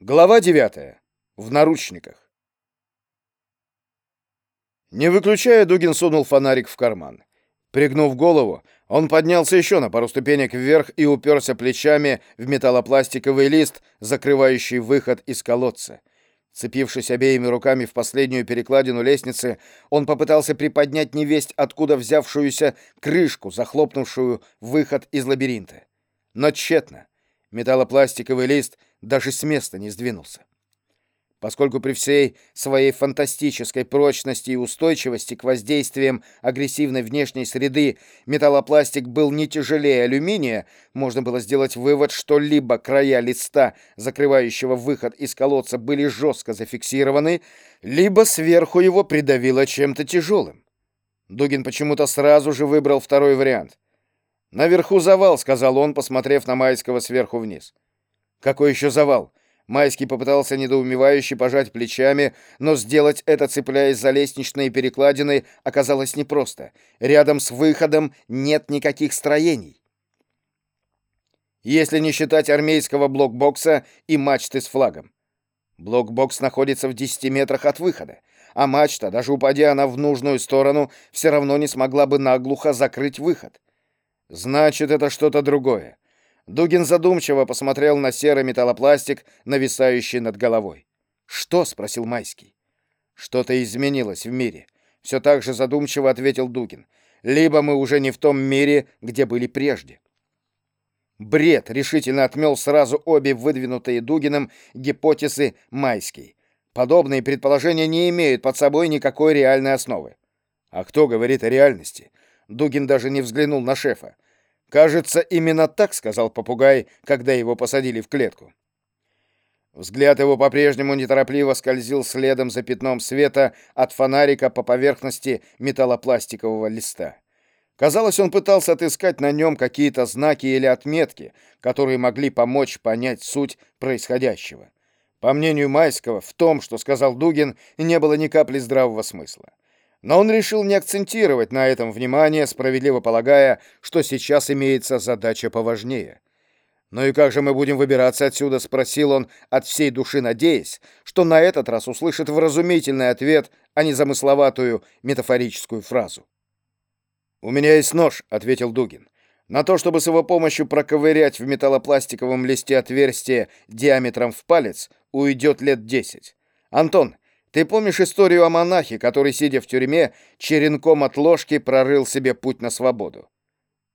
Глава 9. В наручниках. Не выключая, Дугин сунул фонарик в карман. Пригнув голову, он поднялся еще на пару ступенек вверх и уперся плечами в металлопластиковый лист, закрывающий выход из колодца. Цепившись обеими руками в последнюю перекладину лестницы, он попытался приподнять невесть, откуда взявшуюся крышку, захлопнувшую выход из лабиринта. Но тщетно. Металлопластиковый лист даже с места не сдвинулся. Поскольку при всей своей фантастической прочности и устойчивости к воздействиям агрессивной внешней среды металлопластик был не тяжелее алюминия, можно было сделать вывод, что либо края листа, закрывающего выход из колодца, были жестко зафиксированы, либо сверху его придавило чем-то тяжелым. Дугин почему-то сразу же выбрал второй вариант. «Наверху завал», — сказал он, посмотрев на Майского сверху вниз. «Какой еще завал?» Майский попытался недоумевающе пожать плечами, но сделать это, цепляясь за лестничные перекладины, оказалось непросто. Рядом с выходом нет никаких строений. Если не считать армейского блокбокса и мачты с флагом. Блокбокс находится в 10 метрах от выхода, а мачта, даже упадя она в нужную сторону, все равно не смогла бы наглухо закрыть выход. Значит, это что-то другое. Дугин задумчиво посмотрел на серый металлопластик, нависающий над головой. «Что?» — спросил Майский. «Что-то изменилось в мире», — все так же задумчиво ответил Дугин. «Либо мы уже не в том мире, где были прежде». Бред решительно отмел сразу обе выдвинутые Дугиным гипотезы Майский. Подобные предположения не имеют под собой никакой реальной основы. А кто говорит о реальности? Дугин даже не взглянул на шефа. «Кажется, именно так», — сказал попугай, когда его посадили в клетку. Взгляд его по-прежнему неторопливо скользил следом за пятном света от фонарика по поверхности металлопластикового листа. Казалось, он пытался отыскать на нем какие-то знаки или отметки, которые могли помочь понять суть происходящего. По мнению Майского, в том, что сказал Дугин, не было ни капли здравого смысла. Но он решил не акцентировать на этом внимание, справедливо полагая, что сейчас имеется задача поважнее. «Ну и как же мы будем выбираться отсюда?» — спросил он, от всей души надеясь, что на этот раз услышит вразумительный ответ, а не замысловатую метафорическую фразу. «У меня есть нож», — ответил Дугин. «На то, чтобы с его помощью проковырять в металлопластиковом листе отверстие диаметром в палец, уйдет лет десять. Антон, ты помнишь историю о монахе, который, сидя в тюрьме, черенком от ложки прорыл себе путь на свободу?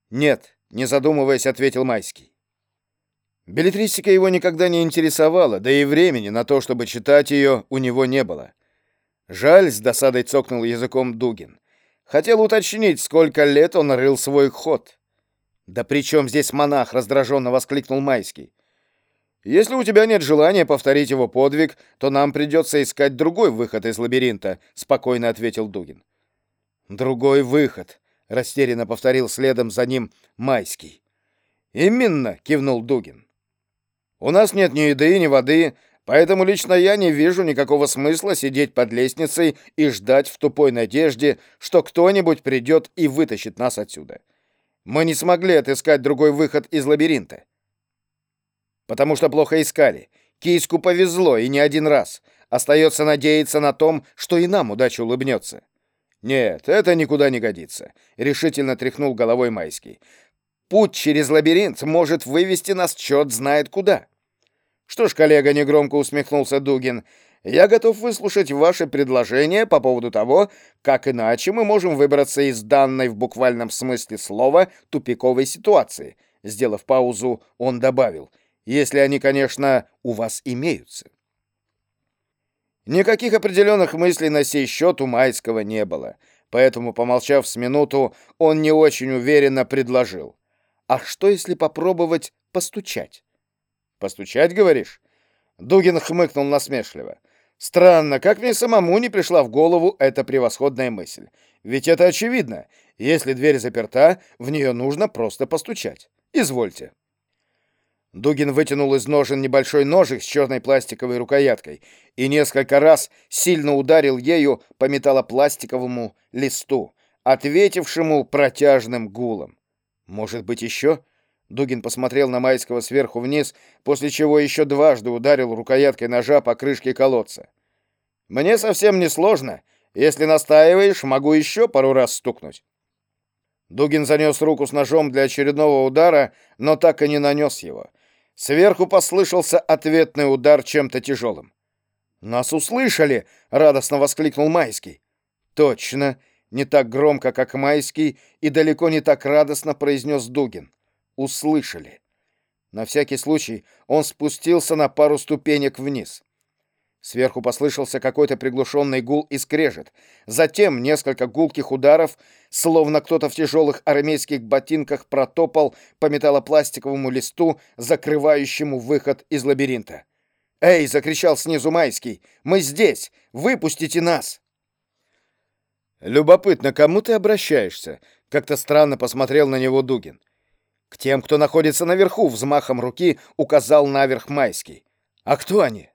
Нет, не задумываясь, ответил Майский. Билетристика его никогда не интересовала, да и времени на то, чтобы читать ее, у него не было. Жаль, с досадой цокнул языком Дугин. Хотел уточнить, сколько лет он рыл свой ход. «Да при чем здесь монах?» — раздраженно воскликнул Майский. Если у тебя нет желания повторить его подвиг, то нам придется искать другой выход из лабиринта», — спокойно ответил Дугин. «Другой выход», — растерянно повторил следом за ним Майский. «Именно», — кивнул Дугин. «У нас нет ни еды, ни воды, поэтому лично я не вижу никакого смысла сидеть под лестницей и ждать в тупой надежде, что кто-нибудь придет и вытащит нас отсюда. Мы не смогли отыскать другой выход из лабиринта потому что плохо искали. Кийску повезло, и не один раз. Остается надеяться на том, что и нам удача улыбнется. «Нет, это никуда не годится», — решительно тряхнул головой Майский. «Путь через лабиринт может вывести нас черт знает куда». «Что ж, коллега», — негромко усмехнулся Дугин, — «я готов выслушать ваши предложения по поводу того, как иначе мы можем выбраться из данной в буквальном смысле слова тупиковой ситуации». Сделав паузу, он добавил — если они, конечно, у вас имеются. Никаких определенных мыслей на сей счет у Майского не было, поэтому, помолчав с минуту, он не очень уверенно предложил. «А что, если попробовать постучать?» «Постучать, говоришь?» Дугин хмыкнул насмешливо. «Странно, как мне самому не пришла в голову эта превосходная мысль. Ведь это очевидно. Если дверь заперта, в нее нужно просто постучать. Извольте». Дугин вытянул из ножен небольшой ножик с черной пластиковой рукояткой и несколько раз сильно ударил ею по металлопластиковому листу, ответившему протяжным гулом. «Может быть, еще?» Дугин посмотрел на Майского сверху вниз, после чего еще дважды ударил рукояткой ножа по крышке колодца. «Мне совсем не сложно. Если настаиваешь, могу еще пару раз стукнуть». Дугин занес руку с ножом для очередного удара, но так и не нанес его. Сверху послышался ответный удар чем-то тяжелым. «Нас услышали!» — радостно воскликнул Майский. «Точно!» — не так громко, как Майский, и далеко не так радостно произнес Дугин услышали. На всякий случай он спустился на пару ступенек вниз. Сверху послышался какой-то приглушенный гул и скрежет. Затем несколько гулких ударов, словно кто-то в тяжелых армейских ботинках протопал по металлопластиковому листу, закрывающему выход из лабиринта. «Эй!» — закричал снизу Майский. «Мы здесь! Выпустите нас!» «Любопытно, кому ты обращаешься?» — как-то странно посмотрел на него Дугин. К тем, кто находится наверху, взмахом руки указал наверх Майский. «А кто они?»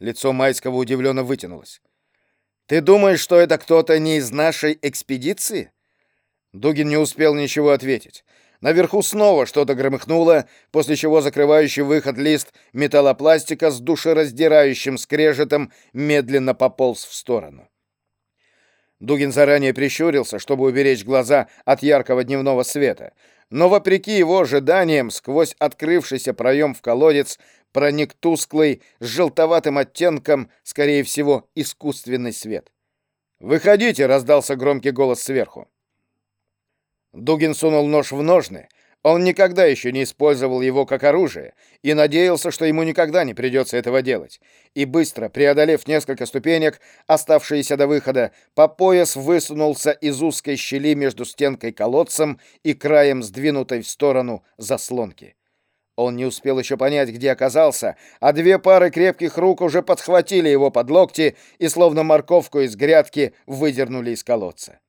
Лицо Майского удивленно вытянулось. «Ты думаешь, что это кто-то не из нашей экспедиции?» Дугин не успел ничего ответить. Наверху снова что-то громыхнуло, после чего закрывающий выход лист металлопластика с душераздирающим скрежетом медленно пополз в сторону. Дугин заранее прищурился, чтобы уберечь глаза от яркого дневного света, но, вопреки его ожиданиям, сквозь открывшийся проем в колодец проник тусклый, с желтоватым оттенком, скорее всего, искусственный свет. «Выходите!» — раздался громкий голос сверху. Дугин сунул нож в ножны, он никогда еще не использовал его как оружие и надеялся, что ему никогда не придется этого делать. И быстро, преодолев несколько ступенек, оставшиеся до выхода, по пояс высунулся из узкой щели между стенкой колодцем и краем сдвинутой в сторону заслонки. Он не успел еще понять, где оказался, а две пары крепких рук уже подхватили его под локти и, словно морковку из грядки, выдернули из колодца.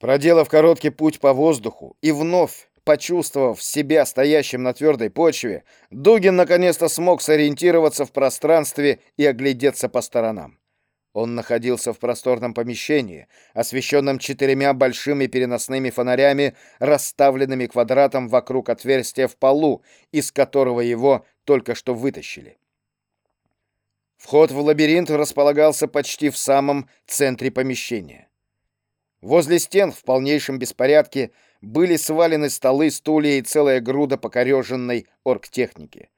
Проделав короткий путь по воздуху и вновь Почувствовав себя стоящим на твердой почве, Дугин наконец-то смог сориентироваться в пространстве и оглядеться по сторонам. Он находился в просторном помещении, освещенном четырьмя большими переносными фонарями, расставленными квадратом вокруг отверстия в полу, из которого его только что вытащили. Вход в лабиринт располагался почти в самом центре помещения. Возле стен в полнейшем беспорядке были свалены столы, стулья и целая груда покореженной оргтехники.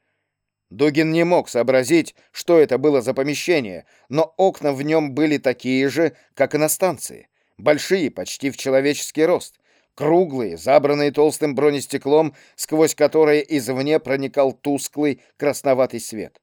Дугин не мог сообразить, что это было за помещение, но окна в нем были такие же, как и на станции. Большие, почти в человеческий рост. Круглые, забранные толстым бронестеклом, сквозь которое извне проникал тусклый красноватый свет.